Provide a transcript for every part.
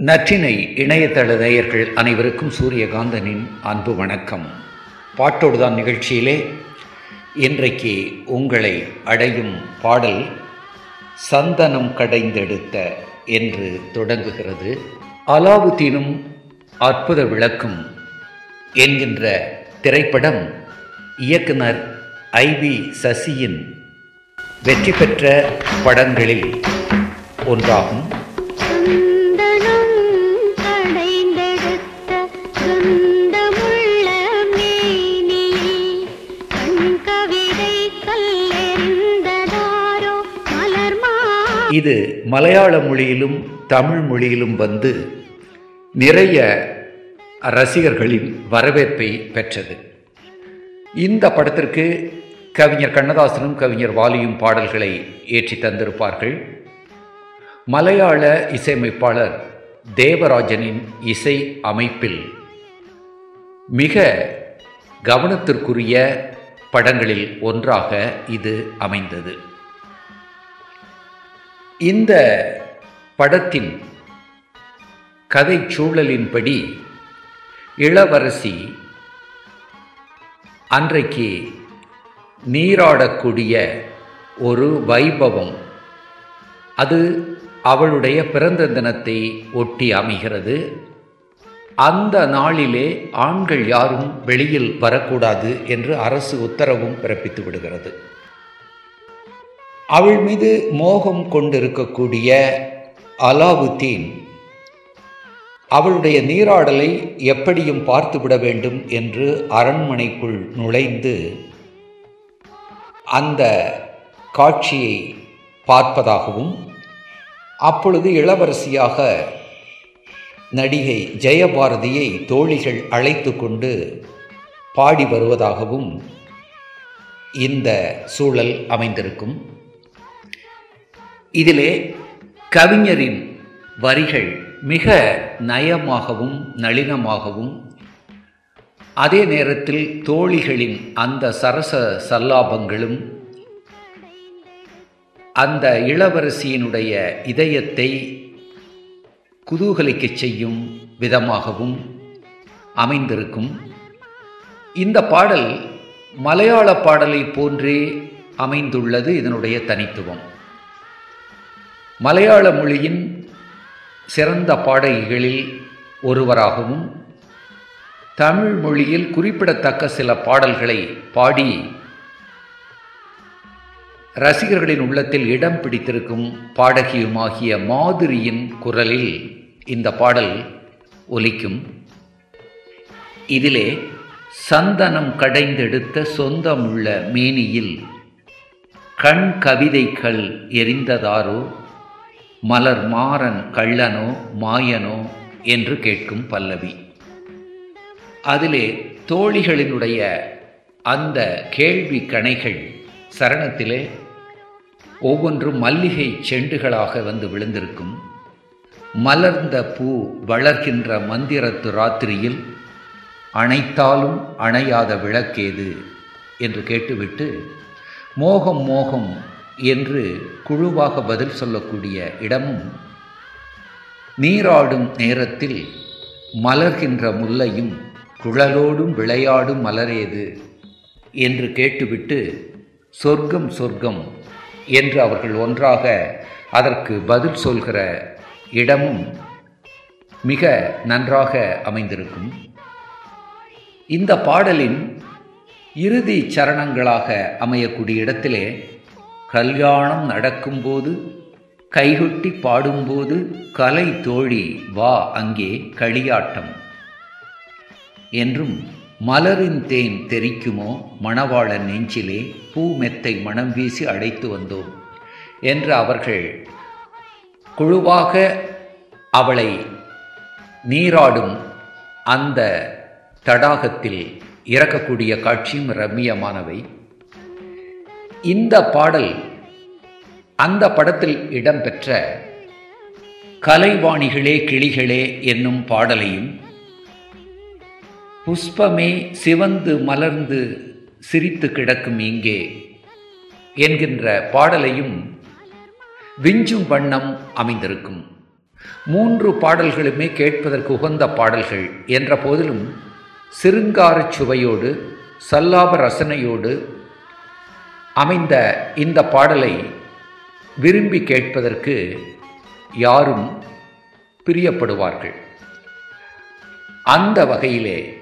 நற்றினை இணையதள நேயர்கள் அனைவருக்கும் சூரியகாந்தனின் அன்பு வணக்கம். பாட்டோடுதான் நிகழ்ச்சியிலே இன்றைக்கு உங்களை அடையும் பாடல் சந்தனம் கடைந்தெடுத்த என்று தொடங்குகிறது. அலாவுதீனும் அற்புத விளக்கும் என்கின்ற திரைப்படம் இயக்குனர் ஐ வி சசியின் வெற்றி பெற்ற படங்களில் ஒன்றாகும். இது மலையாள மொழியிலும் தமிழ் மொழியிலும் வந்து நிறைய ரசிகர்களின் வரவேற்பை பெற்றது. இந்த படத்திற்கு கவிஞர் கண்ணதாசனும் கவிஞர் வாலியும் பாடல்களை ஏற்றி தந்திருப்பார்கள். மலையாள இசையமைப்பாளர் தேவராஜனின் இசை அமைப்பில் மிக கவனத்திற்குரிய படங்களில் ஒன்றாக இது அமைந்தது. இந்த படத்தின் கதை சூழலின்படி இளவரசி அன்றைக்கு நீராடக்கூடிய ஒரு வைபவம். அது அவளுடைய பிறந்த தினத்தை ஒட்டி அமைகிறது. அந்த நாளிலே ஆண்கள் யாரும் வெளியில் வரக்கூடாது என்று அரசு உத்தரவும் பிறப்பித்து விடுகிறது. அவள் மீது மோகம் கொண்டிருக்கக்கூடிய அலாவுத்தீன் அவளுடைய நீராடலை எப்படியும் பார்த்துவிட வேண்டும் என்று அரண்மனைக்குள் நுழைந்து அந்த காட்சியை பார்ப்பதாகவும் அப்பொழுது இளவரசியாக நடிகை ஜெயபாரதியை தோழிகள் அழைத்து கொண்டு பாடி வருவதாகவும் இந்த சூழல் அமைந்திருக்கும். இதிலே கவிஞரின் வரிகள் மிக நயமாகவும் நளினமாகவும் அதே நேரத்தில் தோழிகளின் அந்த சரச சல்லாபங்களும் அந்த இளவரசியினுடைய இதயத்தை குதூகலிக்கச் செய்யும் விதமாகவும் அமைந்திருக்கும். இந்த பாடல் மலையாள பாடலை போன்றே அமைந்துள்ளது இதனுடைய தனித்துவம். மலையாள மொழியின் சிறந்த பாடகிகளில் ஒருவராகவும் தமிழ் மொழியில் குறிப்பிடத்தக்க சில பாடல்களை பாடி ரசிகர்களின் உள்ளத்தில் இடம் பிடித்திருக்கும் பாடகியுமாகிய மாதுரியின் குரலில் இந்த பாடல் ஒலிக்கும். இதிலே சந்தனம் கடைந்தெடுத்த சொந்தமுள்ள மேனியில் கண் கவிதைகள் எரிந்ததாரோ? மலர் மாறன் கள்ளனோ மாயனோ என்று கேட்கும் பல்லவி. அதிலே தோழிகளினுடைய அந்த கேள்வி கணைகள் சரணத்திலே ஒவ்வொன்றும் மல்லிகை செண்டுகளாக வந்து விழுந்திருக்கும். மலர்ந்த பூ வளர்கின்ற மந்திரத்து ராத்திரியில் அணைத்தாலும் அணையாத விளக்கேது என்று கேட்டுவிட்டு மோகம் மோகம் என்று குழுவாக பதில் சொல்லக்கூடிய இடமும் நீராடும் நேரத்தில் மலர்கின்ற முல்லையும் குழலோடும் விளையாடும் மலரேது என்று கேட்டுவிட்டு சொர்க்கம் சொர்க்கம் என்று அவர்கள் ஒன்றாக அதற்கு பதில் சொல்கிற இடமும் மிக நன்றாக அமைந்திருக்கும். இந்த பாடலின் இறுதி சரணங்களாக அமையக்கூடிய இடத்திலே கல்யாணம் நடக்கும்போது கைகொட்டி பாடும்போது கலை தோழி வா அங்கே களியாட்டம். என்றும் மலரின் தேன் தெரிக்குமோ? மணவாளன் நெஞ்சிலே பூ மெத்தை மனம் வீசி அடைத்து வந்தோம் என்று அவர்கள் குழுவாக அவளை நீராடும் அந்த தடாகத்தில் இறக்கக்கூடிய காட்சியும் ரம்மியமானவை. இந்த பாடல் அந்த படத்தில் இடம்பெற்ற கலைவாணிகளே கிளிகளே என்னும் பாடலையும் புஷ்பமே சிவந்து மலர்ந்து சிரித்து கிடக்கும் இங்கே என்கின்ற பாடலையும் விஞ்சும் வண்ணம் அமைந்திருக்கும். மூன்று பாடல்களுமே கேட்பதற்கு உகந்த பாடல்கள் என்ற போதிலும் சிருங்காரச் சுவையோடு சல்லாப ரசனையோடு அமைந்த இந்த பாடலை விரும்பி கேட்பதற்கு யாரும் பிரியப்படுவார்கள். அந்த வகையிலே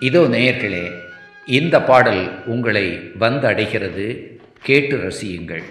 இதோ நேயர்களே இந்த பாடல் உங்களை வந்தடைகிறது. கேட்டு ரசியுங்கள்.